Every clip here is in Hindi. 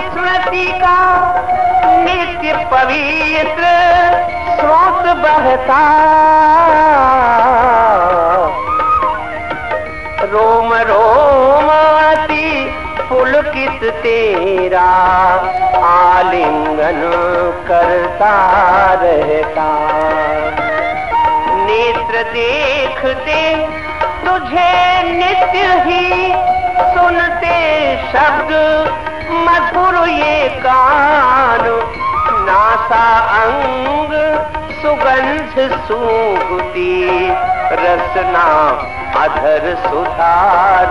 स्मृति का नित्य पवित्र स्रोत बहता। रोम रोमाती पुलकित तेरा आलिंगन करता रहता। नेत्र देखते तुझे नित्य ही सुनते शब्द मधुर ये कान, नासा अंग सुगंध सूगती रसना अधर सुधा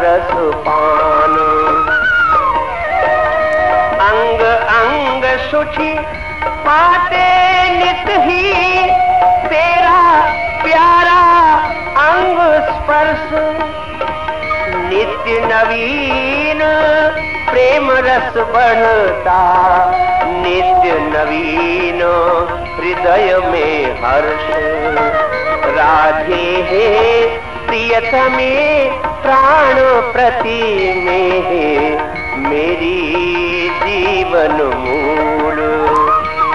रस पान अंग अंग सुखी पाते नित ही, तेरा प्यारा अंग स्पर्श, नित्य नवीन प्रेम रस बढ़ता नित्य नवीन हृदय में हर्ष। राधे हे प्रियतमे प्राण प्रति में मेरी जीवन मूल।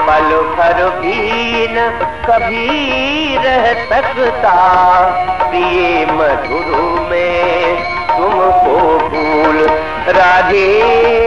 पल भर भी न कभी रह सकता। प्रिय मधुर में राधे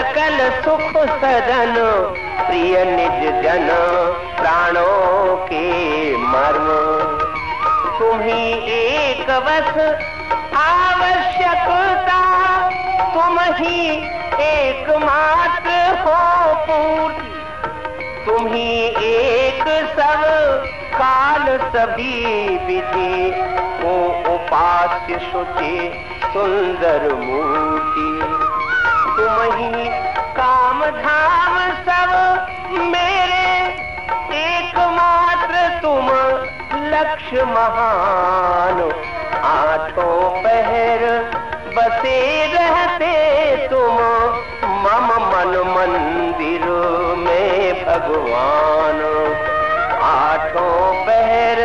सकल सुख सदन प्रिय निज जन, प्राणों के मर्म। तुम्ही एक बस, आवश्यकता तुम ही एक मात्र हो पूरी तुम ही एक सब, काल सभी विधि को उपास्य सुचे सुंदर मूर्ति। तुम ही काम धाम सब मेरे। एकमात्र तुम लक्ष्य महान आठों पहर बसे रहते तुम। मम मन मंदिर में भगवान। आठों पहर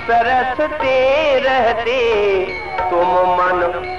सरसते रहते तुम मन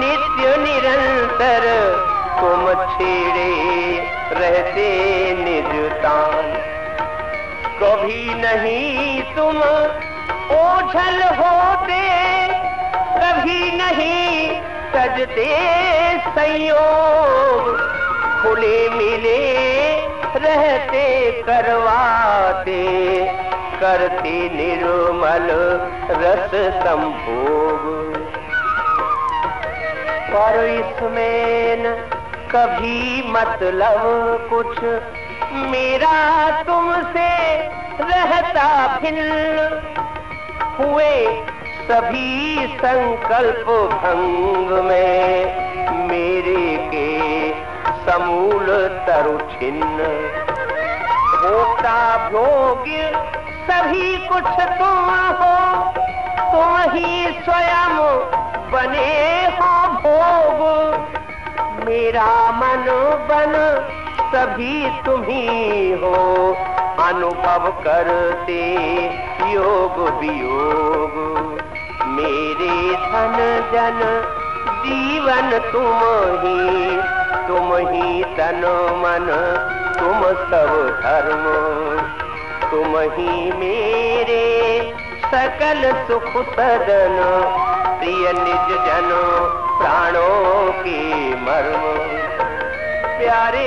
नित्य निरंतर तुम छेड़े रहते निज तान कभी नहीं तुम ओझल होते, कभी नहीं सजते संयोग। खुले मिले रहते करवाते, करते निर्मल रस संभोग। पर इसमें कभी मतलब कुछ। मेरा तुमसे रहता भिन्न। हुए सभी संकल्प भंग में, मेरे के समूल तरु छिन्न होता भोग्य सभी कुछ तुम हो तुम ही स्वयं बने हो भोग। मेरा मन बन सभी तुम्ही हो। अनुभव करते योग वियोग। मेरे धन जन जीवन तुम ही तुम ही तन मन, तुम सब धर्म। तुम ही मेरे सकल सुख सदन प्रिय निज जनो प्राणों की मर्म। प्यारे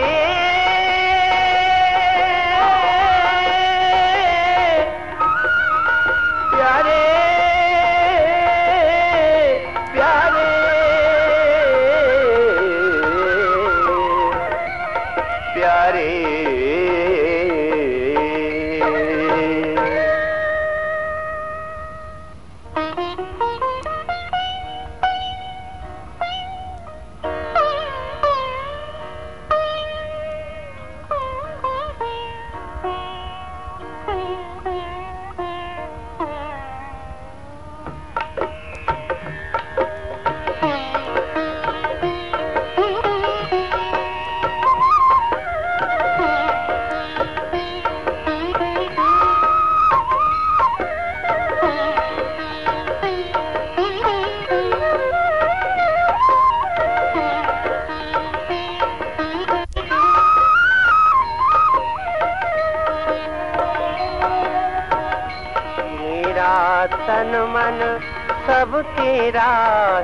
सब तेरा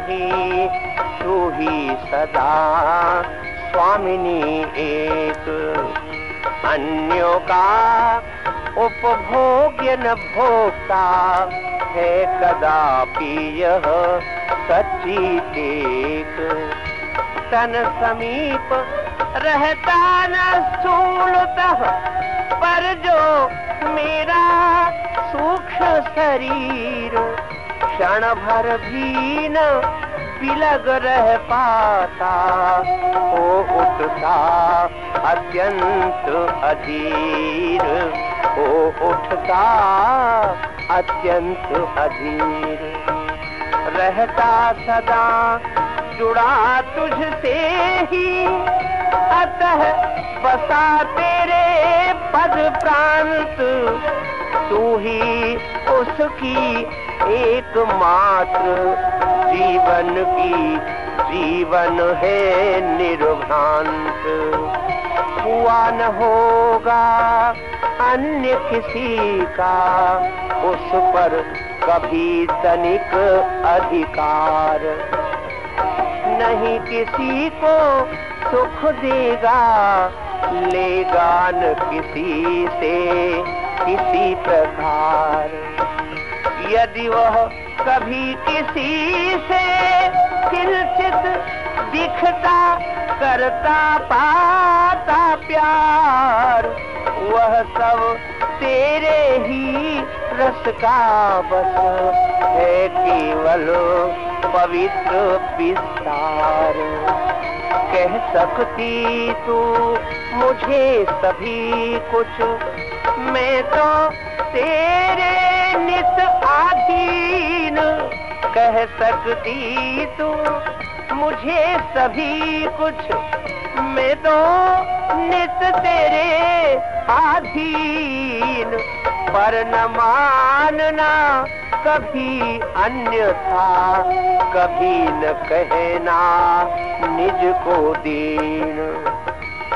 ही, तू ही सदा। स्वामिनी एक। अन्यों का उपभोग्य न भोगता है कदापि यह सच्ची टेक तन समीप रहता न स्थूलतः पर जो मेरा सूक्ष्म शरीर क्षण भर भी न बिलग रह पाता। ओ उठता अत्यंत अधीर। ओ उठता अत्यंत अधीर। रहता सदा जुड़ा तुझसे ही। अतः बसा तेरे पद प्रांत। तू ही उसकी एकमात्र जीवन की जीवन है निर्भांत हुआ न होगा अन्य किसी का, उस पर कभी तनिक अधिकार। नहीं किसी को सुख देगा, लेगा न किसी से। किसी प्रकार। यदि वह कभी किसी से किंचित दिखता, करता, पाता प्यार, वह सब तेरे ही रस का बस है केवल पवित्र विस्तार। कह सकती तू मुझे सभी कुछ मैं तो तेरे नित आधीन कह सकती तू। मुझे सभी कुछ मैं तो नित तेरे आधीन। पर न मानना कभी अन्य था कभी न कहना निज को दीन।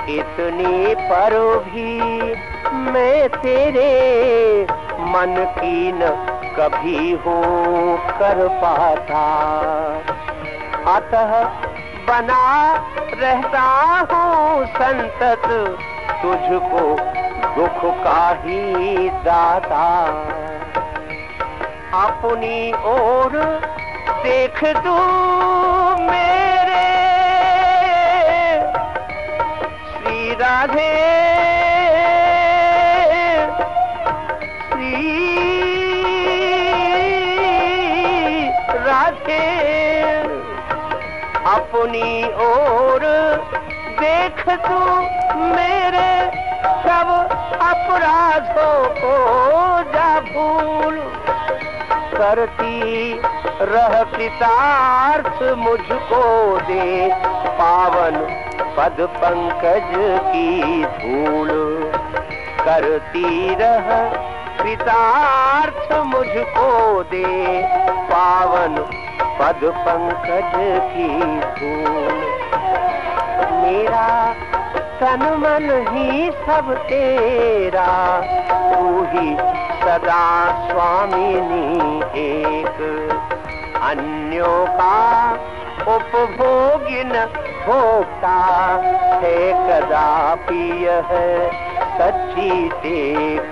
इतनी पर भी मैं तेरे मन की न कभी हो कर पाता। अतः बना रहता हूँ संतत, तुझको दुख का ही दाता। अपनी ओर देख तू श्री राधे। अपनी ओर देख तू मेरे सब अपराधों को जा भूल। करती रह कृतार्थ मुझको दे पावन। पद पंकज की धूल। करती रह कृतार्थ मुझको दे। पावन पद पंकज की धूल। मेरा तन मन ही सब तेरा। तू ही सदा स्वामिनी एक। अन्यों का उपभोगी भोगता है कदापि यह सच्ची टेक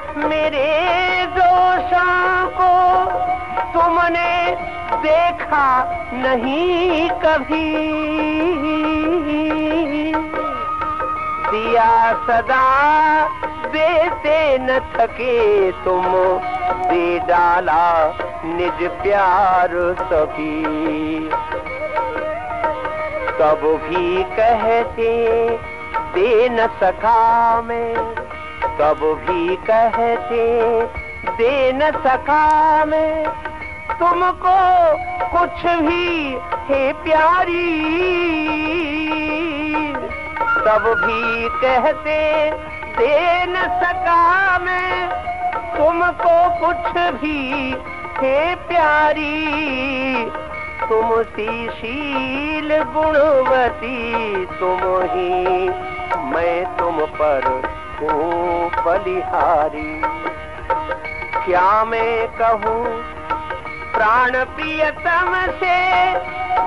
कभी। दिया सदा देते न थके तुम, दे डाला निज प्यार सभी। कब भी कहते दे न सका मैं कब भी कहते दे न सका मैं तुमको कुछ भी है प्यारी। तब भी कहते दे न सका मैं तुमको कुछ भी है प्यारी। तुम सी शील गुणवती, तुम ही मैं तुम पर हूँ बलिहारी। क्या मैं कहूँ, प्राण प्रियतम से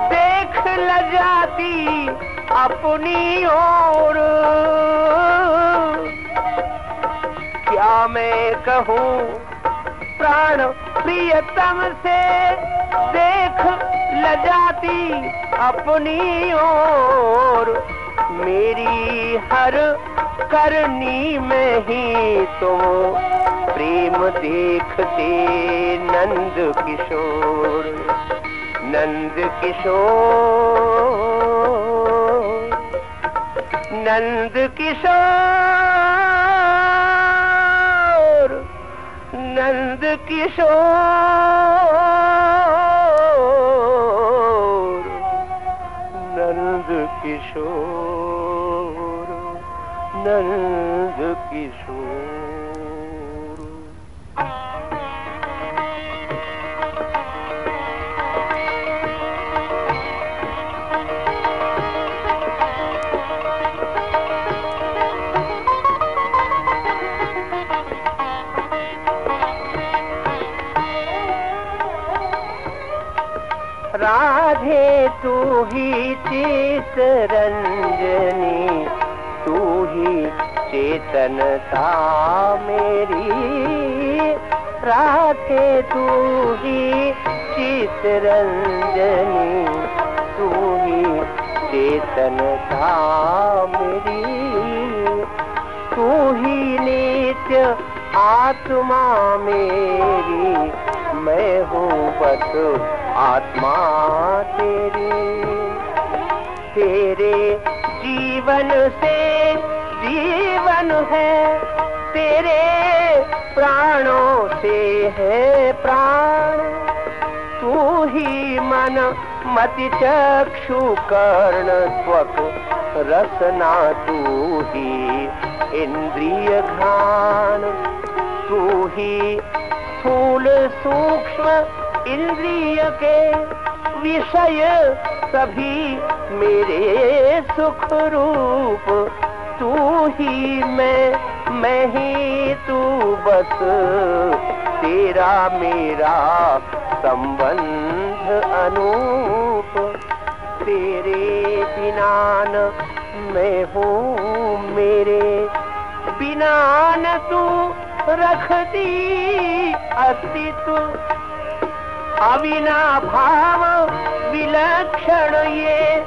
देख ल जाती अपनी ओर। क्या मैं कहूँ, प्राण प्रियतम से देख ल जाती अपनी ओर। मेरी हर करनी में ही तुम प्रेम देखते नंद किशोर नंद किशोर नंद किशोर नंद किशोर नंद किशोर। नंद किशोर। राधे तू ही चित रंजनी। चेतनता मेरी राधे तू ही चितरंजनी, तू ही चेतनता मेरी। तू ही नित्य आत्मा मेरी, मैं हूँ बस आत्मा तेरी। तेरे जीवन से जीवन है, तेरे प्राणों से है प्राण। तू ही मन मति चक्षु कर्ण त्वक रसना, तू ही इंद्रिय घान तू ही स्थूल सूक्ष्म इंद्रिय के विषय सभी मेरे सुख रूप तू ही मैं मैं ही तू बस। तेरा मेरा संबंध अनूप। तेरे बिना न मैं हूँ मेरे। बिना न तू रखती अस्तित्व। अविना भाव विलक्षण ये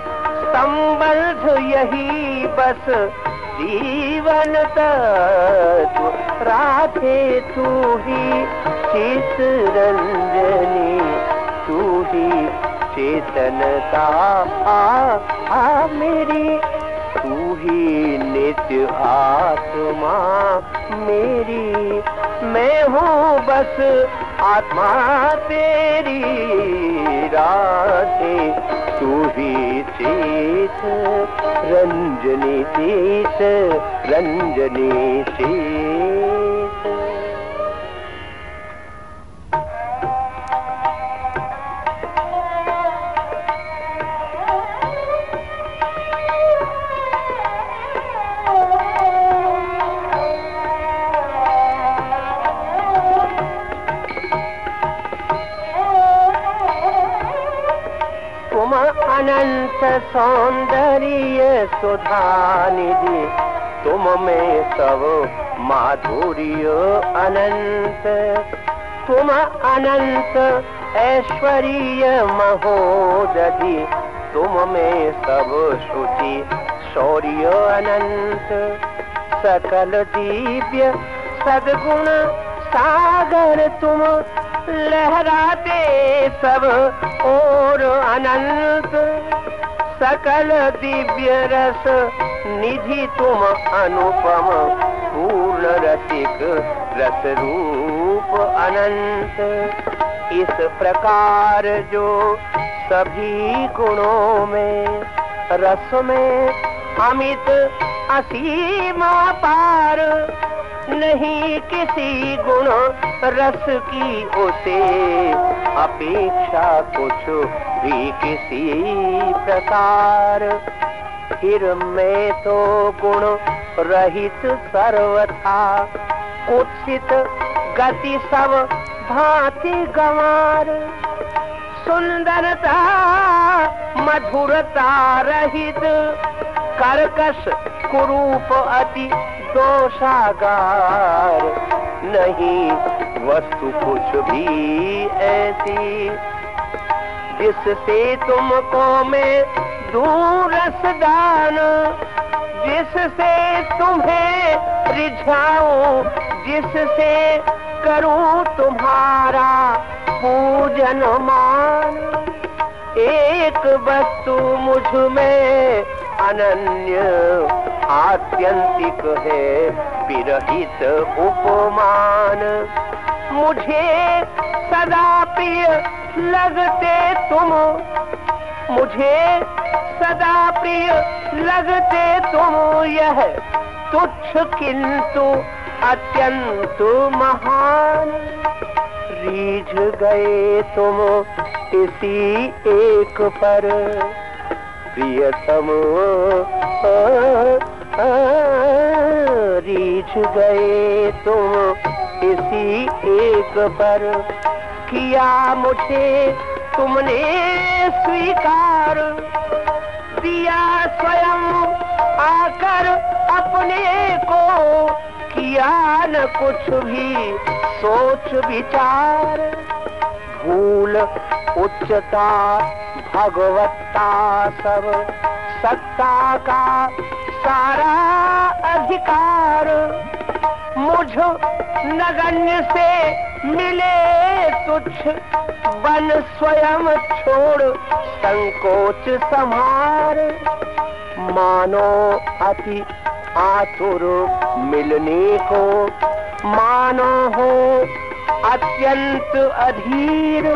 संबंध यही बस। जीवन तत्व राधे तू ही चित रंजनी तू ही चेतनता आ, आ मेरी तू ही नित्य आत्मा मेरी। मैं हूँ बस आत्मा तेरी राधे तू ही चेत रंजनी चेत रंजनी चेत सौंदर्य सुधा निधि तुम में सब माधुर्य अनंत। तुम अनंत ऐश्वर्य महोदधि, तुम में सब शुचि शौर्य अनंत। सकल दिव्य सदगुण सागर तुम, लहराते सब और अनंत। सकल दिव्य रस, निधि तुम अनुपम, पूर्ण रसिक रस रूप अनंत। इस प्रकार जो सभी गुणों में, रस में अमित असीमा पार नहीं किसी गुण रस की उसे। अपेक्षा कुछ भी किसी प्रकार फिर मैं तो गुण रहित सर्वथा। उत्सित गति सब भांति गवार। सुंदरता, मधुरता रहित कर्कश कुरूप अति दोषागार। नहीं, वस्तु कुछ भी ऐसी, जिससे तुमको मैं दूर रसदान जिससे तुम्हें रिझाऊं, जिससे करूँ तुम्हारा पूजन मान। एक वस्तु मुझमें अनन्य आत्यंतिक है, विरहित उपमान। मुझे सदा प्रिय लगते तुम। मुझे सदा प्रिय लगते तुम। यह तुच्छ किंतु अत्यंत महान। रीझ गए तुम इसी एक पर। प्रियतम रीझ गए तुम इसी एक पर। किया मुझे तुमने स्वीकार, दिया स्वयं आकर अपने को। किया न कुछ भी, सोच विचार, भूल उच्चता भगवत्ता सब सत्ता का सारा अधिकार। मुझ नगण्य से मिले तुच्छ, बन स्वयं छोड़ संकोच संहार। मानो अति आतुर मिलने को, मानो हो अत्यंत अधीर।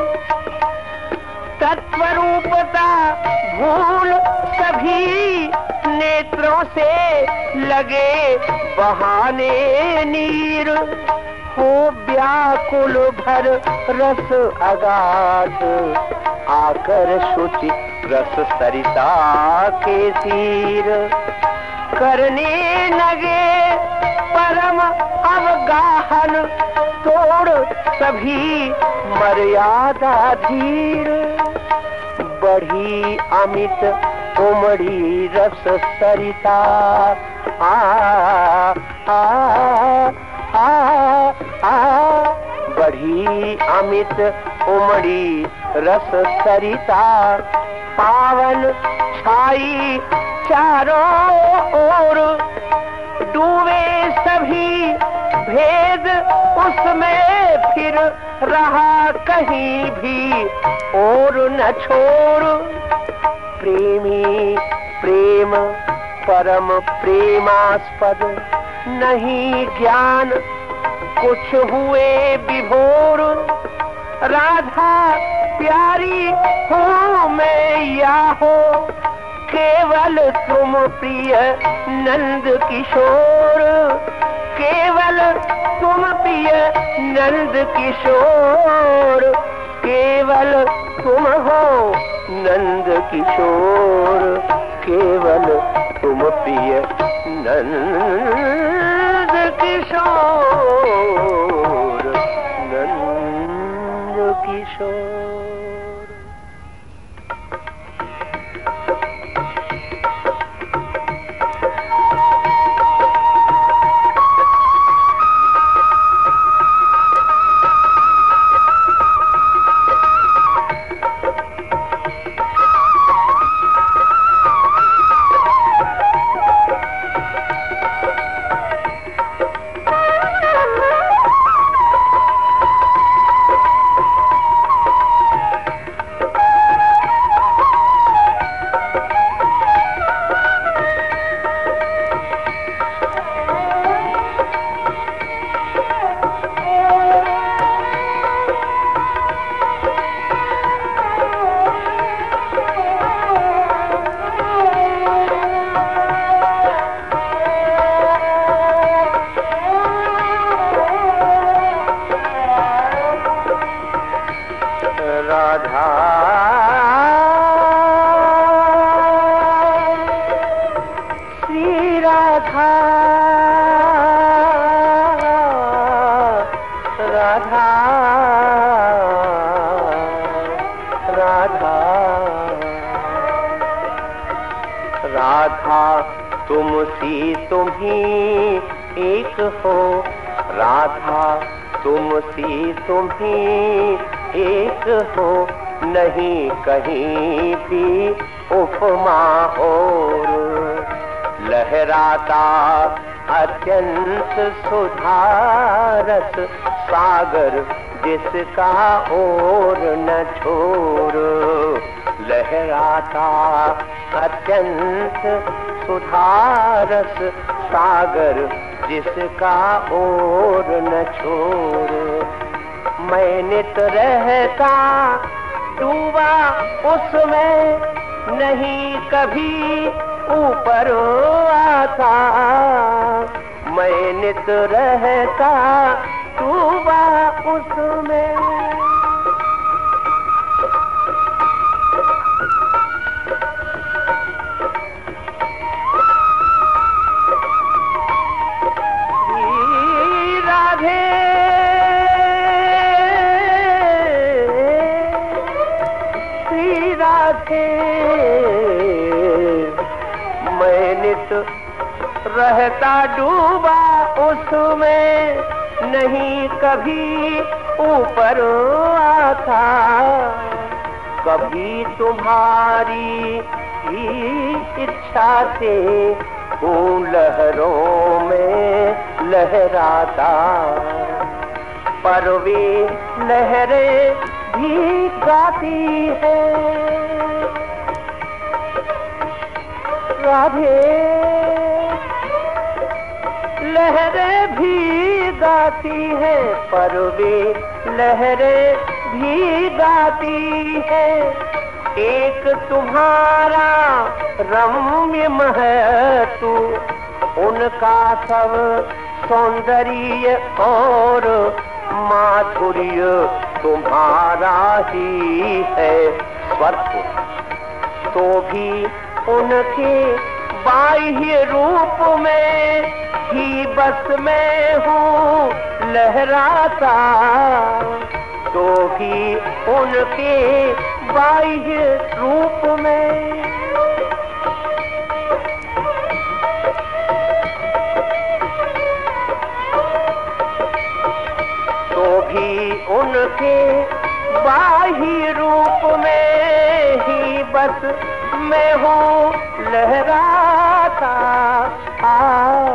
तत्वरूपता भूल सभी नेत्रों से लगे बहाने नीर, हो व्याकुल भर रस अगाध। आकर शुचि रस सरिता के तीर। करने लगे परम अवगाहन, तोड़ सभी मर्यादा धीर। बढ़ी अमित उमड़ी रस सरिता। आ आ आ आ बढ़ी अमित उमड़ी रस सरिता। पावन छाई चारों ओर, डूबे सभी भेद उसमें फिर रहा कहीं भी। और न छोड़ प्रेमी, प्रेम, परम प्रेमास्पद। नहीं ज्ञान, कुछ हुए विभोर राधा, प्यारी हो मैं या हो? केवल तुम प्रिय नंद किशोर। केवल तुम पिय नंद किशोर। केवल तुम हो नंद किशोर। केवल तुम पिय नंद किशोर। राधा तुम सी तुम ही एक हो। राधा तुम सी तुम ही एक हो। नहीं कहीं भी उपमा और। लहराता अत्यंत सुधारस सागर, जिसका और न छोर। लहराता, अत्यंत सुधारस सागर, जिसका और न छोड़ मैं नित रहता, डूबा उसमें नहीं कभी ऊपर आता। मैं नित रहता, डूबा उसमें रहता डूबा उसमें नहीं कभी ऊपर आता कभी तुम्हारी ही इच्छा से हूँ लहरों में लहराता। पर वे लहरें भी गाती है। राधे लहरें भी गाती है पर वे लहरें भी गाती है। एक तुम्हारा रम्य महतु उनका सब सौंदर्य और माधुर्य तुम्हारा ही है। स्वत्व तो भी उनके बाह्य रूप में ही बस मैं हूँ, लहराता। तो भी उनके बाह्य रूप में। तो भी उनके बाह्य रूप में ही बस मैं हूँ लहराता। आ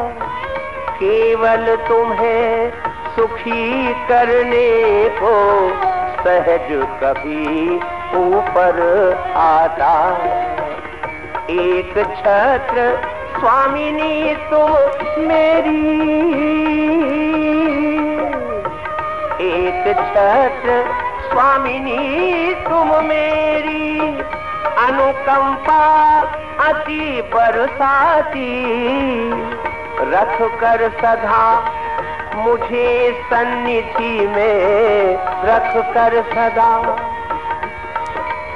केवल तुम्हें सुखी करने को सहज कभी ऊपर आता। एक छत्र स्वामिनी तुम मेरी। एक छत्र स्वामिनी तुम मेरी। अनुकंपा अति बरसाती। रख कर सदा मुझे सन्निधि में। रख कर सदा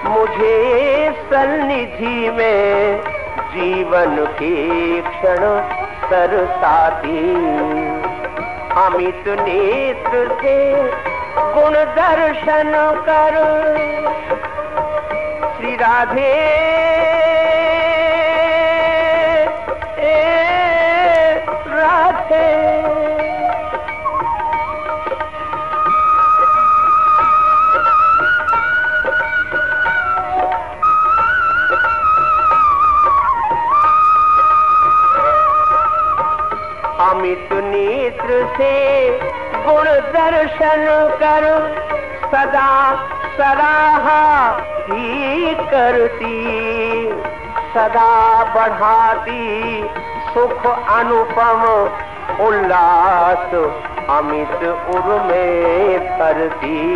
मुझे सन्निधि में। जीवन के क्षण सरसाती अमित नेत्र से गुण दर्शन कर। श्री राधे। अमित नेत्र से गुण दर्शन कर सदा सराहा। ही करती। सदा बढ़ाती सुख अनुपम उल्लास अमित उर करती।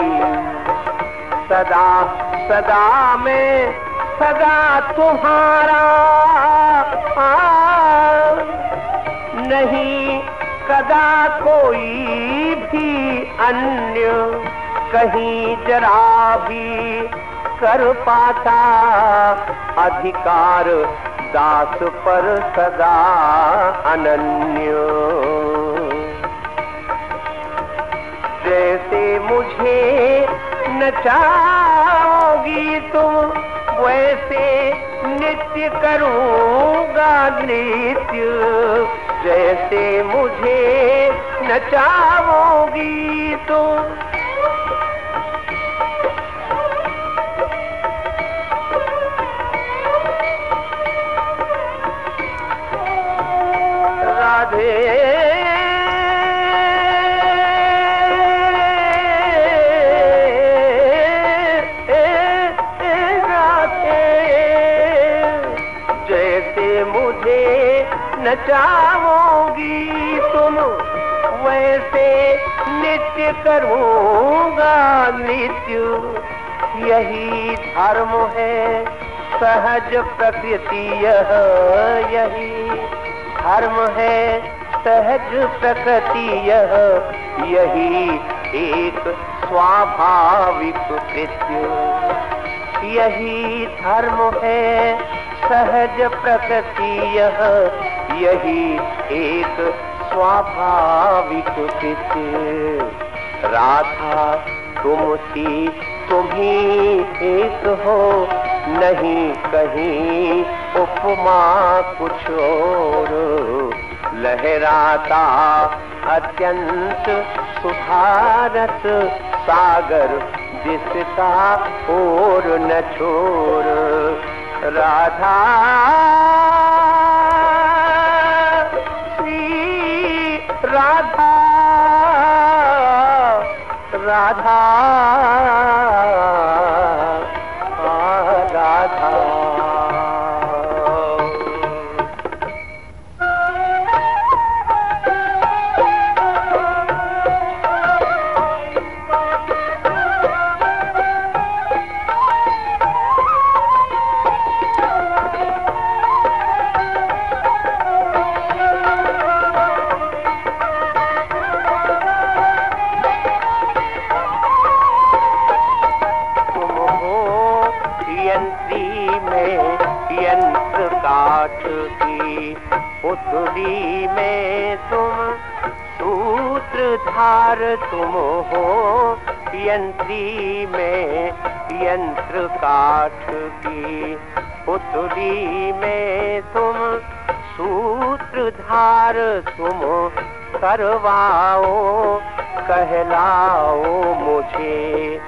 सदा सदा में, सदा तुम्हारा नहीं कदा कोई भी अन्य कहीं जरा भी कर पाता। अधिकार दास पर सदा अनन्य। जैसे मुझे नचाओगी तुम, वैसे नित्य करूँगा नृत्य। जैसे मुझे नचाओगी तुम नचाओगी तुम वैसे नित्य करूँगा नित्य। यही धर्म है सहज प्रकृति यह यही धर्म है, सहज प्रकृति यह। यही एक स्वाभाविक कृत्य। यही धर्म है, सहज प्रकृति यह। यही एक स्वाभाविक कृत्य। राधा, तुम सी तुम ही एक हो। नहीं कहीं उपमा कुछ और। लहराता अत्यंत सुधारत सागर जिसका और न छोर। राधा पुतली में तुम सूत्रधार तुम हो, यंत्री में यंत्र काठ की। पुतली में तुम सूत्रधार तुम करवाओ, कहलाओ मुझे।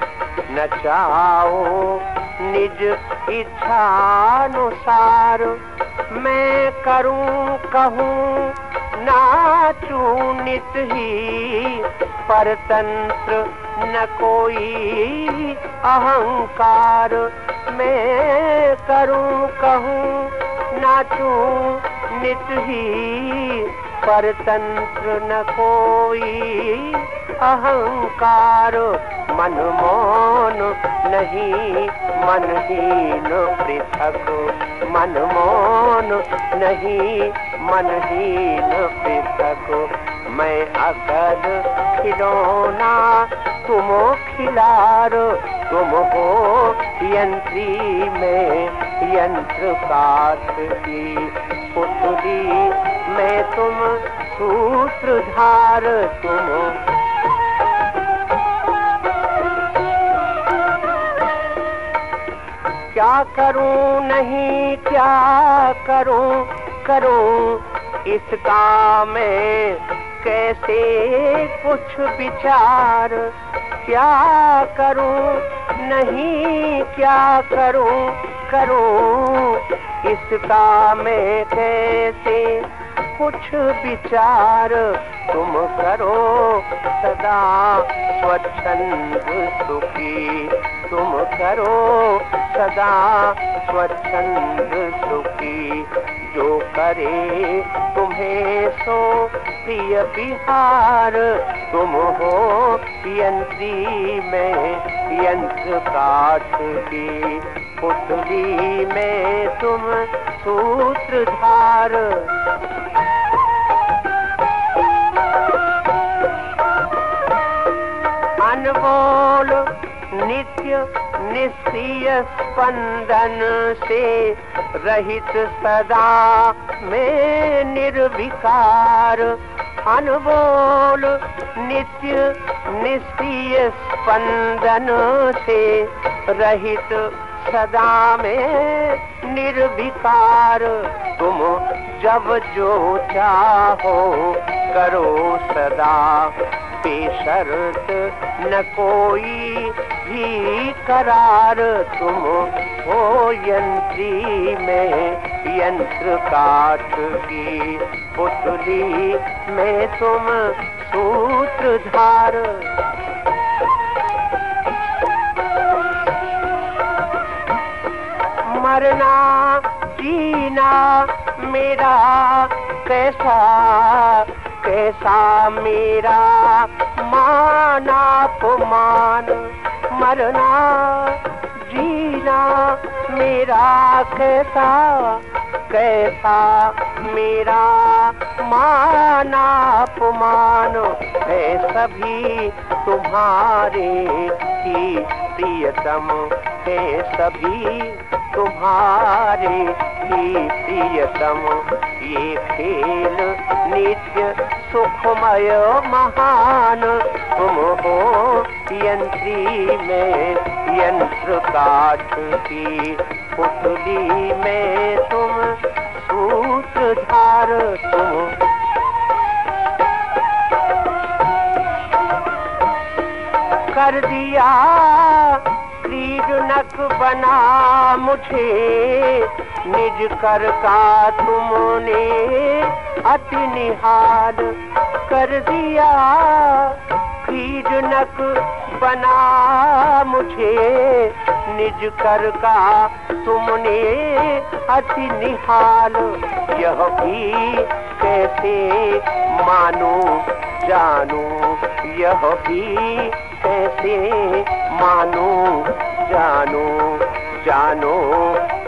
नचाओ निज इच्छानुसार मैं करूँ कहूँ, नाचू नित ही, परतंत्र न कोई अहंकार। मैं करूँ कहूँ, नाचू नित ही, परतंत्र न कोई अहंकार मन मोन नहीं, मन मनहीन पृथक। मन मोन नहीं मनहीन पृथक। मैं अकल खिलौना, तुम खिलार। तुम हो यंत्री में, यंत्र काट की पुतली। मैं तुम सूत्रधार, तुम क्या करूँ, नहीं क्या करूँ करूँ इसका मैं कैसे कुछ विचार? क्या करूँ, नहीं क्या करूँ करूँ इसका मैं कैसे कुछ विचार? तुम करो सदा स्वच्छंद सुखी। तुम करो सदा स्वच्छंद सुखी। जो करे तुम्हें सो, प्रिय बिहार, तुम हो यंत्री में यंत्र काठ की। पुतली में तुम सूत्रधार। अनमोल निश्चय स्पंदन से रहित सदा में निर्विकार। अनमोल नित्य निश्चय से रहित सदा में निर्विकार। तुम जब जो चाहो करो सदा। बेशर्त न कोई भी करार। तुम हो यंत्री में यंत्र काठ की पुतली में तुम सूत्रधार। मरना जीना मेरा कैसा कैसा मेरा माना पुमान मरना, जीना मेरा कैसा कैसा मेरा माना अपमान, है सभी तुम्हारे की प्रियतम। है सभी तुम्हारे ही प्रियतम। ये खेल नित्य सुखमय महान। तुम हो यंत्री में यंत्र काठ की पुतली में तुम सूत्रधार तुम। कर दिया क्रीडनक बना मुझे। निज कर का तुमने अति निहाल कर दिया। क्रीडनक बना मुझे। निज कर का तुमने अति निहाल। यह भी कैसे मानो जानू? यह भी कैसे मानो जानो जानो,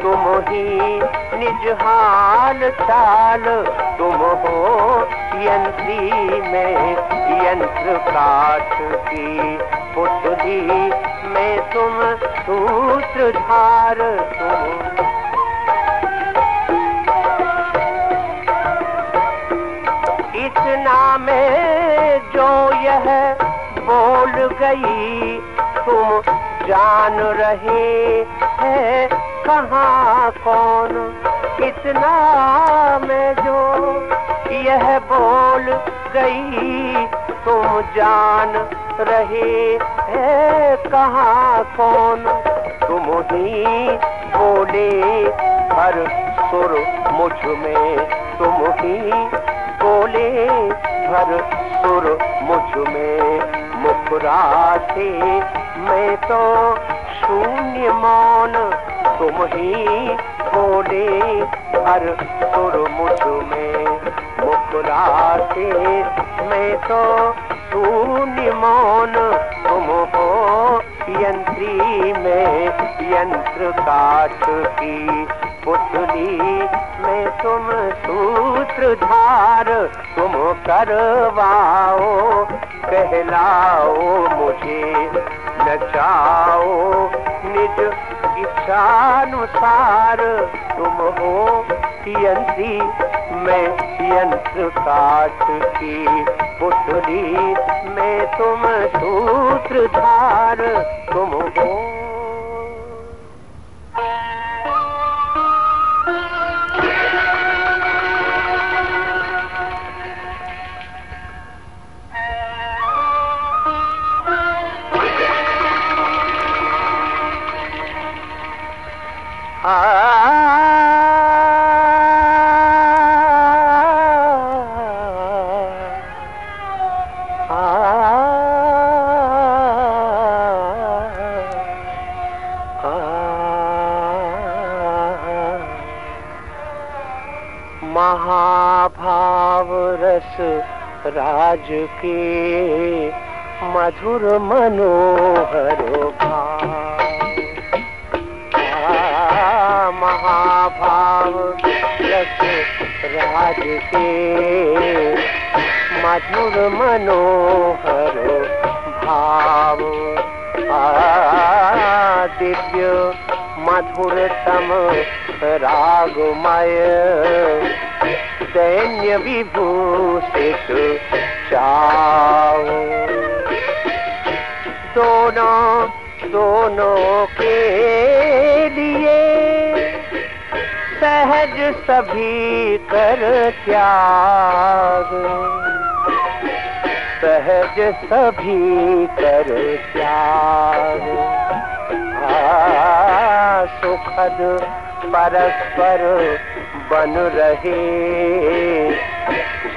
तुम ही निज हाल चाल। तुम हो यंत्री में यंत्र काठ की पुतली में तुम सूत्रधार तुम इस नाम जो यह बोल गई, तुम जान रहे हैं, कहाँ कौन? कितना में जो यह बोल गई, तुम जान रहे हैं, कहाँ कौन? तुम ही बोले, हर सुर मुझमें। तुम ही बोले, हर सुर मुझमें। मुस्कुराते, मैं तो शून्य मौन, तुम ही बोले, हर सुर मुझमें मुस्कुराते, मैं तो शून्य मौन, तुम हो यंत्री में यंत्र काठ की पुतली, में तुम सूत्रधार, तुम करवाओ कहलाओ मुझे, नचाओ निज इच्छानुसार। तुम हो यंत्री मैं यंत्र काट की पुतली। मैं तुम सूत्रधार, तुम हो मधुर मनोहर भाव। महाभाव राज के। मधुर मनोहर भाव। दिव्य मधुरतम रागमय। दैन्य विभूषित चाव। दोनों दोनों के लिए। सहज सभी कर त्याग। सहज सभी कर त्याग। सुखद परस्पर बन रहे।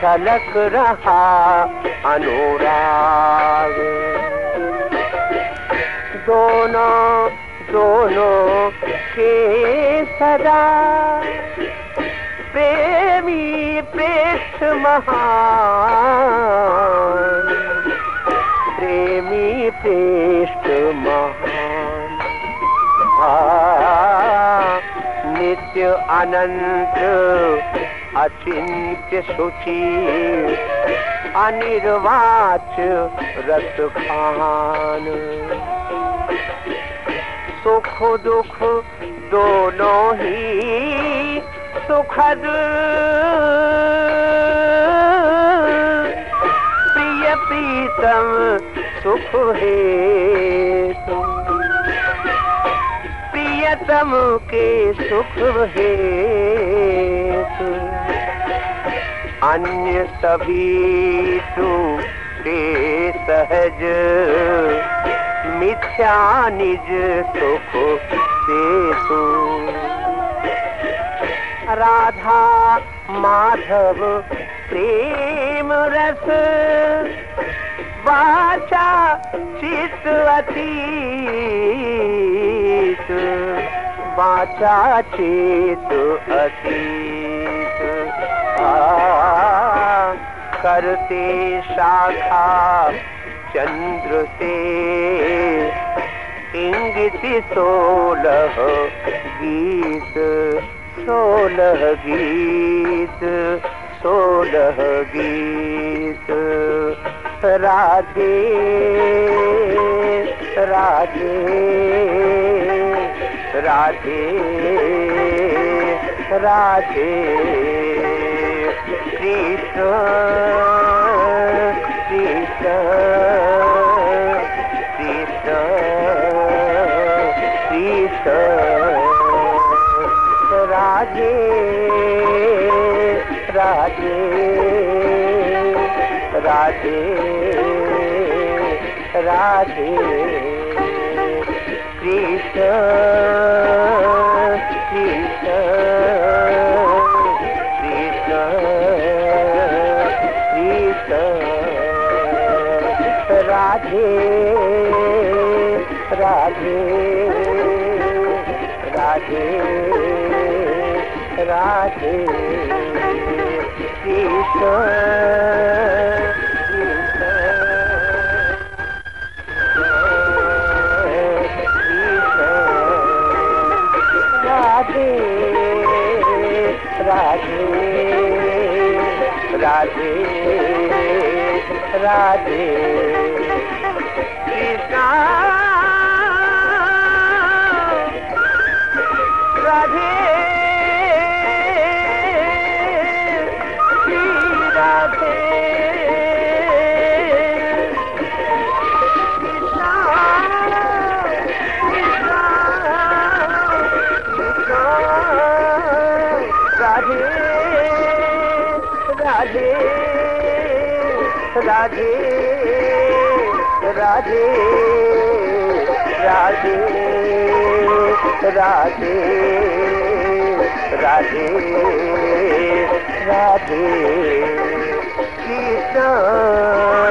छलक रहा अनुराग। दोनों दोनों के सदा। प्रेमी प्रेम महान। प्रेमी श्रेष्ठ महान। आ, नित्य अनंत अचिंत्य सुची अनिर्वाच रस खान सुख दुख दोनों ही सुखद। प्रिय प्रीतम सुख है प्रियतम के सुख है अन्य सभी तू सहज। मिथ्या निज सुख से तू राधा माधव प्रेम रस। वाचा चित अतीत वाचा चित अतीत। करते शाखा चंद्र से, इंगित सोलह गीत सोलह गीत सोलह गीत। राधे राधे राधे राधे कृष्ण कृष्ण कृष्ण। राधे राधे। कृष्ण कृष्ण कृष्ण कृष्ण। राधे राधे राधे राधे। कृष्ण। राधे राधे. कृष्ण राधे राधे राधे राधे राधे राधे कृष्ण